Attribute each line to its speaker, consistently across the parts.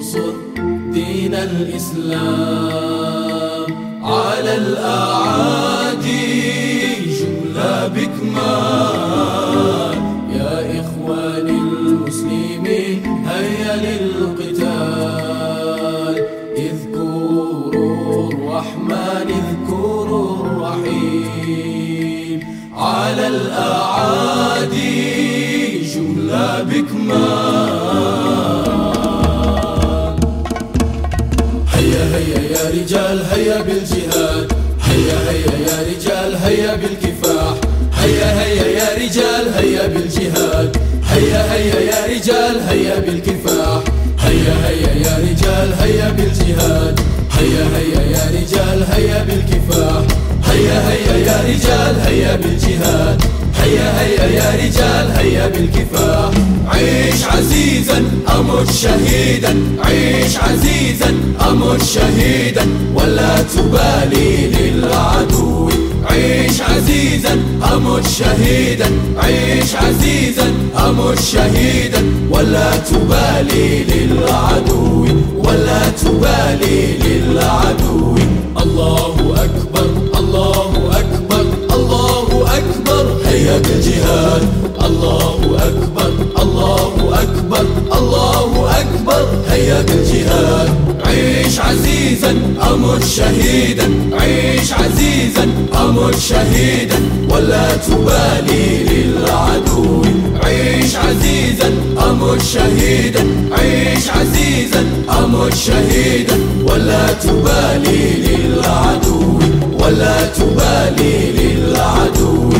Speaker 1: انصر دين الإسلام على الأعادي. جملة بكمال هيا يا رجال هيا بالجهاد. هيا هيا يا رجال هيا بالكفاح. هيا هيا يا رجال هيا بالجهاد. هيا هيا يا رجال هيا بالكفاح. هيا هيا يا رجال هيا بالجهاد. هيا هيا يا رجال هيا بالكفاح. هيا هيا يا رجال هيا بالجهاد. هيا يا رجال هيا بالكفاح. عيش عزيزا أمت شهيدا. عيش عزيزا أمت شهيدا. ولا تبالي للعدو. عيش عزيزا أمت شهيدا. عيش عزيزا أمت شهيدا. ولا تبالي للعدو. ولا تبالي للعدو. الله أكبر. عزيزا أمت شهيدا. عيش عزيزا أمت شهيدا. ولا تبالي للعدو. عيش عزيزا أمت شهيدا. عيش عزيزا أمت شهيدا. ولا تبالي للعدو. ولا تبالي للعدو.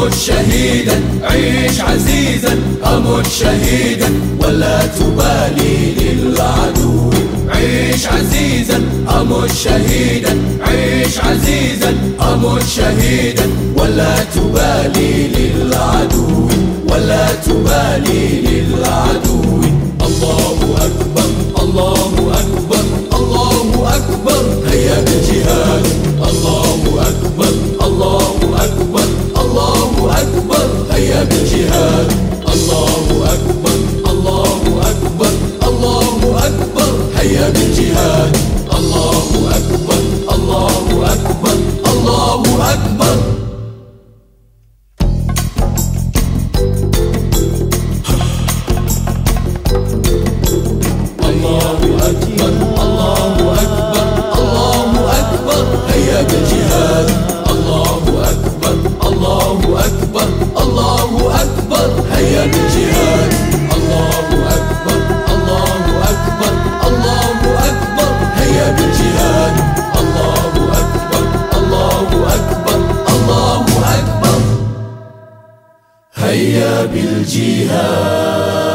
Speaker 1: أمت شهيدا عيش عزيزا أمت شهيدا ولا تبالي للعدو. عيش عزيزا أمت شهيدا عيش عزيزا أمت شهيدا ولا تبالي للعدو. ولا تبالي للعدو. الله أكبر. بالجهاد